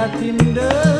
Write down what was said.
Kadu